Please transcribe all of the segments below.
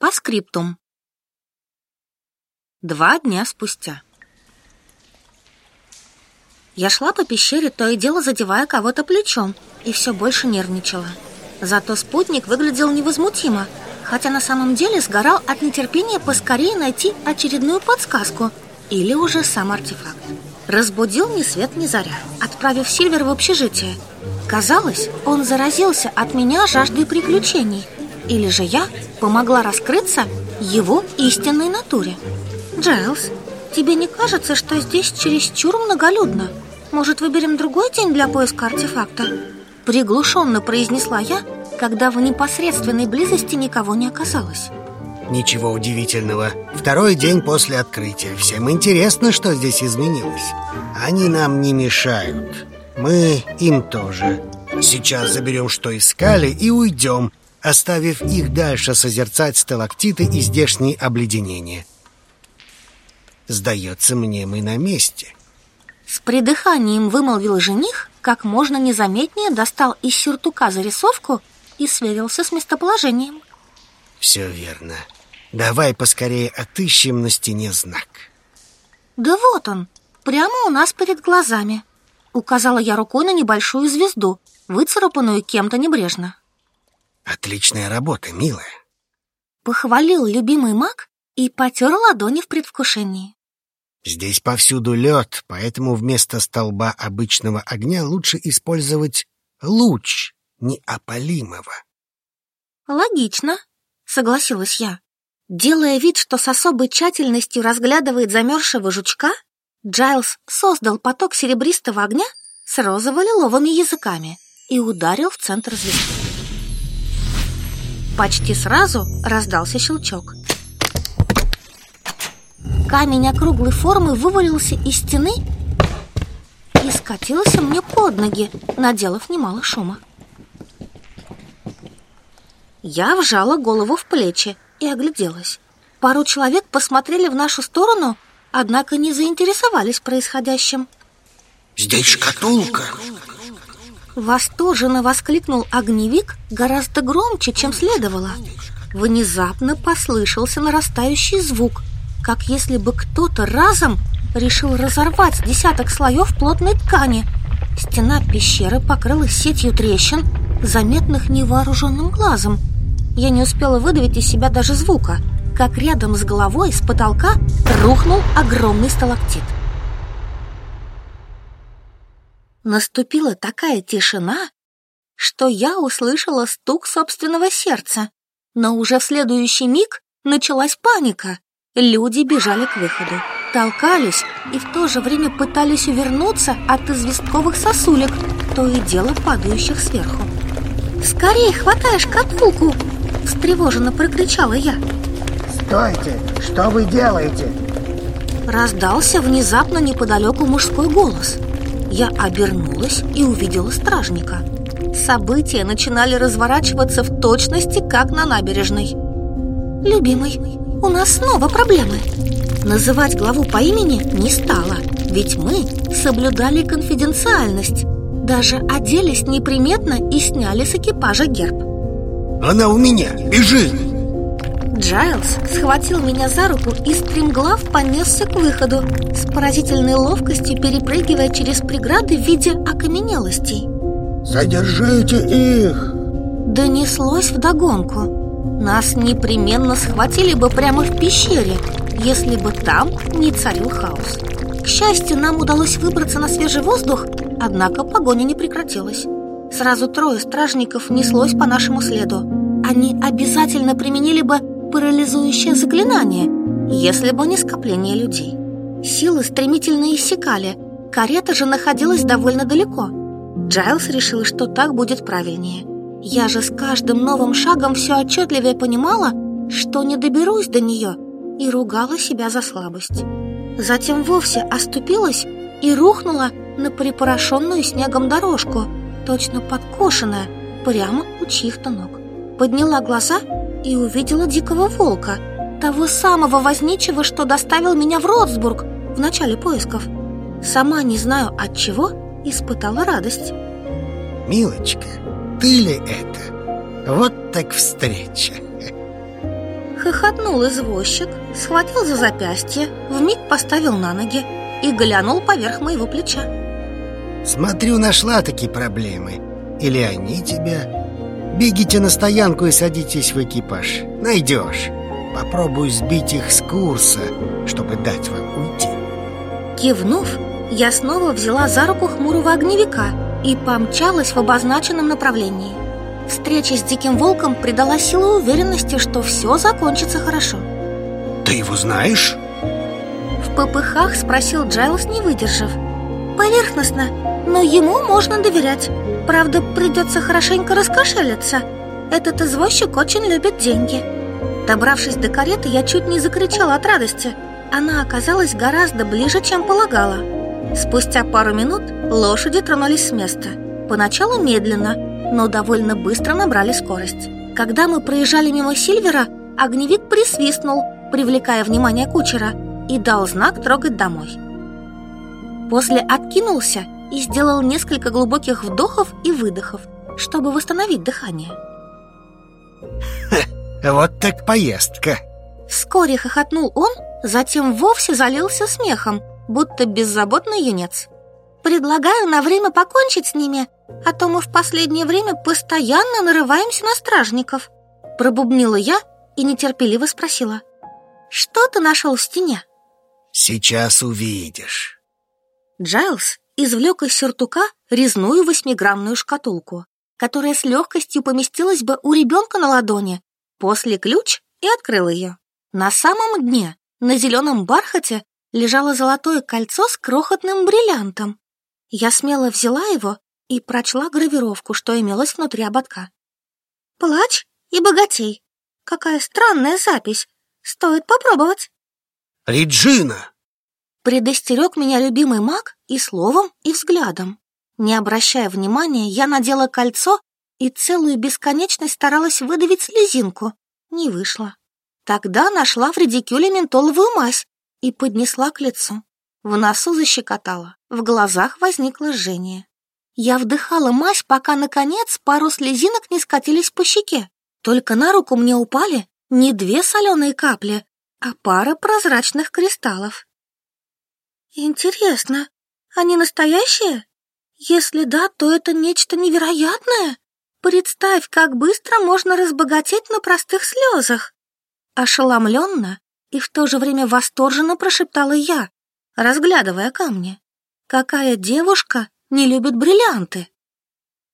По скриптум. Два дня спустя. Я шла по пещере, то и дело задевая кого-то плечом, и все больше нервничала. Зато спутник выглядел невозмутимо, хотя на самом деле сгорал от нетерпения поскорее найти очередную подсказку или уже сам артефакт. Разбудил ни свет ни заря, отправив Сильвер в общежитие. Казалось, он заразился от меня жаждой приключений – или же я помогла раскрыться его истинной натуре. Джайлз, тебе не кажется, что здесь чересчур многолюдно? Может, выберем другой день для поиска артефакта? Приглушенно произнесла я, когда в непосредственной близости никого не оказалось. Ничего удивительного. Второй день после открытия. Всем интересно, что здесь изменилось. Они нам не мешают. Мы им тоже. Сейчас заберем, что искали, и уйдем, оставив их дальше созерцать сталактиты и здешние обледенения. «Сдается мне, мы на месте». С придыханием вымолвил жених, как можно незаметнее достал из сюртука зарисовку и сверился с местоположением. «Все верно. Давай поскорее отыщем на стене знак». «Да вот он, прямо у нас перед глазами», — указала я рукой на небольшую звезду, выцарапанную кем-то небрежно. Отличная работа, милая. Похвалил любимый маг и потер ладони в предвкушении. Здесь повсюду лед, поэтому вместо столба обычного огня лучше использовать луч неопалимого. Логично, согласилась я. Делая вид, что с особой тщательностью разглядывает замерзшего жучка, Джайлз создал поток серебристого огня с розово-лиловыми языками и ударил в центр звезды. Почти сразу раздался щелчок. Камень округлой формы вывалился из стены и скатился мне под ноги, наделав немало шума. Я вжала голову в плечи и огляделась. Пару человек посмотрели в нашу сторону, однако не заинтересовались происходящим. «Здесь шкатулка!» Восторженно воскликнул огневик гораздо громче, чем следовало. Внезапно послышался нарастающий звук, как если бы кто-то разом решил разорвать десяток слоев плотной ткани. Стена пещеры покрылась сетью трещин, заметных невооруженным глазом. Я не успела выдавить из себя даже звука, как рядом с головой с потолка рухнул огромный сталактит. наступила такая тишина, что я услышала стук собственного сердца. Но уже в следующий миг началась паника. Люди бежали к выходу, толкались и в то же время пытались увернуться от известковых сосулек, то и дело падающих сверху. «Скорее хватаешь катулку!» – встревоженно прокричала я. «Стойте! Что вы делаете?» Раздался внезапно неподалеку мужской голос – я обернулась и увидела стражника. События начинали разворачиваться в точности, как на набережной. «Любимый, у нас снова проблемы!» Называть главу по имени не стало, ведь мы соблюдали конфиденциальность. Даже оделись неприметно и сняли с экипажа герб. «Она у меня! Бежи!» Джайлз схватил меня за руку и стремглав понесся к выходу, с поразительной ловкостью перепрыгивая через преграды в виде окаменелостей. «Задержите их!» Донеслось вдогонку. Нас непременно схватили бы прямо в пещере, если бы там не царил хаос. К счастью, нам удалось выбраться на свежий воздух, однако погоня не прекратилась. Сразу трое стражников неслось по нашему следу. Они обязательно применили бы парализующее заклинание, если бы не скопление людей. Силы стремительно иссякали, карета же находилась довольно далеко. Джайлс решил, что так будет правильнее. Я же с каждым новым шагом все отчетливее понимала, что не доберусь до нее, и ругала себя за слабость. Затем вовсе оступилась и рухнула на припорошенную снегом дорожку, точно подкошенная, прямо у чьих-то ног. Подняла глаза — и увидела дикого волка, того самого возничего, что доставил меня в Ротсбург в начале поисков. Сама не знаю от чего, испытала радость. Милочка, ты ли это? Вот так встреча. Хохотнул извозчик, схватил за запястье, вмиг поставил на ноги и глянул поверх моего плеча. Смотрю, нашла такие проблемы. Или они тебя, Бегите на стоянку и садитесь в экипаж. Найдешь. Попробую сбить их с курса, чтобы дать вам уйти. Кивнув, я снова взяла за руку хмурого огневика и помчалась в обозначенном направлении. Встреча с диким волком придала силу уверенности, что все закончится хорошо. Ты его знаешь? В попыхах спросил Джайлс, не выдержав. Поверхностно, но ему можно доверять. Правда, придется хорошенько раскошелиться. Этот извозчик очень любит деньги. Добравшись до кареты, я чуть не закричала от радости. Она оказалась гораздо ближе, чем полагала. Спустя пару минут лошади тронулись с места. Поначалу медленно, но довольно быстро набрали скорость. Когда мы проезжали мимо Сильвера, огневик присвистнул, привлекая внимание кучера, и дал знак трогать домой. После откинулся – и сделал несколько глубоких вдохов и выдохов, чтобы восстановить дыхание. Ха, вот так поездка! Вскоре хохотнул он, затем вовсе залился смехом, будто беззаботный юнец. Предлагаю на время покончить с ними, а то мы в последнее время постоянно нарываемся на стражников. Пробубнила я и нетерпеливо спросила. Что ты нашел в стене? Сейчас увидишь. Джайлз извлек из сюртука резную восьмигранную шкатулку, которая с легкостью поместилась бы у ребенка на ладони, после ключ и открыл ее. На самом дне, на зеленом бархате, лежало золотое кольцо с крохотным бриллиантом. Я смело взяла его и прочла гравировку, что имелось внутри ободка. «Плач и богатей. Какая странная запись. Стоит попробовать». «Реджина!» предостерег меня любимый маг и словом, и взглядом. Не обращая внимания, я надела кольцо и целую бесконечность старалась выдавить слезинку. Не вышло. Тогда нашла в редикюле ментоловую мазь и поднесла к лицу. В носу защекотала, в глазах возникло жжение. Я вдыхала мазь, пока, наконец, пару слезинок не скатились по щеке. Только на руку мне упали не две соленые капли, а пара прозрачных кристаллов. Интересно, они настоящие? Если да, то это нечто невероятное. Представь, как быстро можно разбогатеть на простых слезах. Ошеломленно и в то же время восторженно прошептала я, разглядывая камни. Какая девушка не любит бриллианты?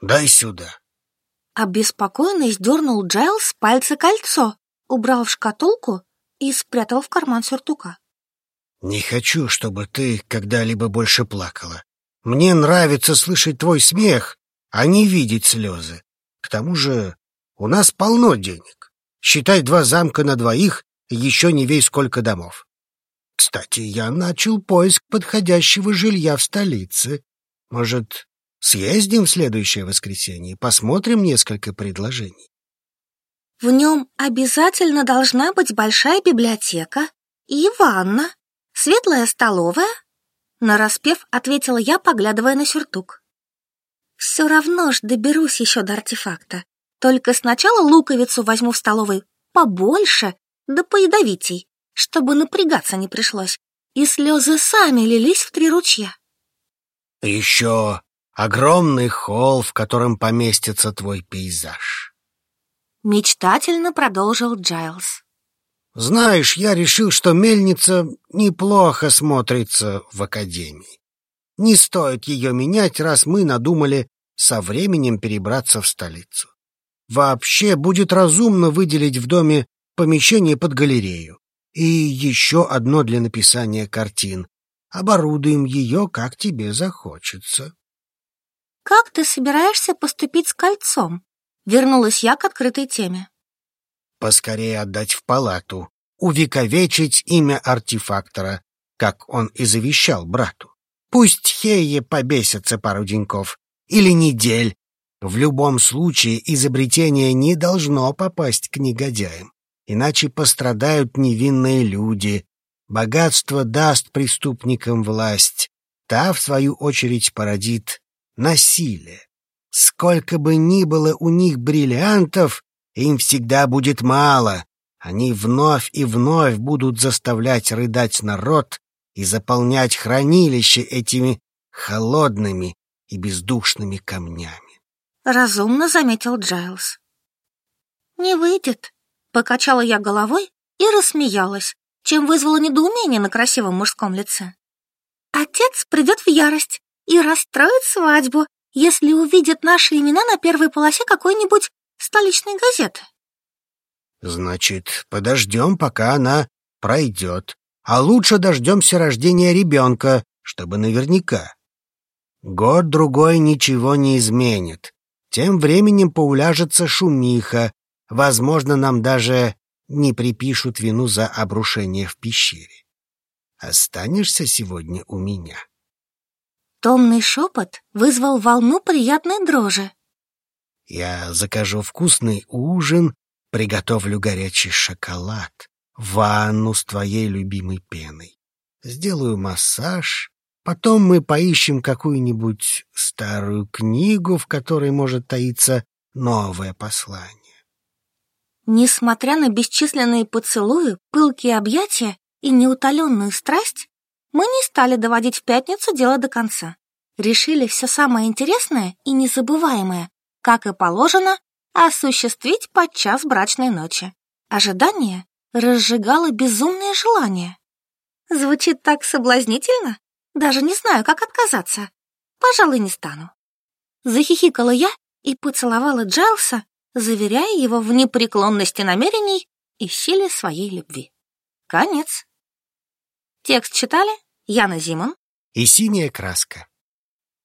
Дай сюда. Обеспокоенно сдернул Джайл с пальца кольцо, убрал в шкатулку и спрятал в карман сюртука. Не хочу, чтобы ты когда-либо больше плакала. Мне нравится слышать твой смех, а не видеть слезы. К тому же у нас полно денег. Считай два замка на двоих и еще не весь сколько домов. Кстати, я начал поиск подходящего жилья в столице. Может, съездим в следующее воскресенье и посмотрим несколько предложений? В нем обязательно должна быть большая библиотека и ванна, Светлая столовая?» Нараспев, ответила я, поглядывая на сюртук. «Все равно ж доберусь еще до артефакта. Только сначала луковицу возьму в столовой побольше, да поядовитей, чтобы напрягаться не пришлось, и слезы сами лились в три ручья». «Еще огромный холл, в котором поместится твой пейзаж». Мечтательно продолжил Джайлз. Знаешь, я решил, что мельница неплохо смотрится в академии. Не стоит ее менять, раз мы надумали со временем перебраться в столицу. Вообще будет разумно выделить в доме помещение под галерею и еще одно для написания картин. Оборудуем ее, как тебе захочется. «Как ты собираешься поступить с кольцом?» Вернулась я к открытой теме поскорее отдать в палату, увековечить имя артефактора, как он и завещал брату. Пусть Хея побесится пару деньков или недель. В любом случае изобретение не должно попасть к негодяям, иначе пострадают невинные люди. Богатство даст преступникам власть, та, в свою очередь, породит насилие. Сколько бы ни было у них бриллиантов, им всегда будет мало. Они вновь и вновь будут заставлять рыдать народ и заполнять хранилище этими холодными и бездушными камнями. Разумно заметил Джайлс. Не выйдет. Покачала я головой и рассмеялась, чем вызвала недоумение на красивом мужском лице. Отец придет в ярость и расстроит свадьбу, если увидит наши имена на первой полосе какой-нибудь столичной газеты. Значит, подождем, пока она пройдет, а лучше дождемся рождения ребенка, чтобы наверняка. Год-другой ничего не изменит. Тем временем поуляжется шумиха, возможно, нам даже не припишут вину за обрушение в пещере. Останешься сегодня у меня. Томный шепот вызвал волну приятной дрожи. Я закажу вкусный ужин, приготовлю горячий шоколад, ванну с твоей любимой пеной. Сделаю массаж, потом мы поищем какую-нибудь старую книгу, в которой может таиться новое послание. Несмотря на бесчисленные поцелуи, пылкие объятия и неутоленную страсть, мы не стали доводить в пятницу дело до конца. Решили все самое интересное и незабываемое как и положено, осуществить подчас брачной ночи. Ожидание разжигало безумное желание. Звучит так соблазнительно, даже не знаю, как отказаться. Пожалуй, не стану. Захихикала я и поцеловала Джайлса, заверяя его в непреклонности намерений и силе своей любви. Конец. Текст читали Яна Зимон и «Синяя краска».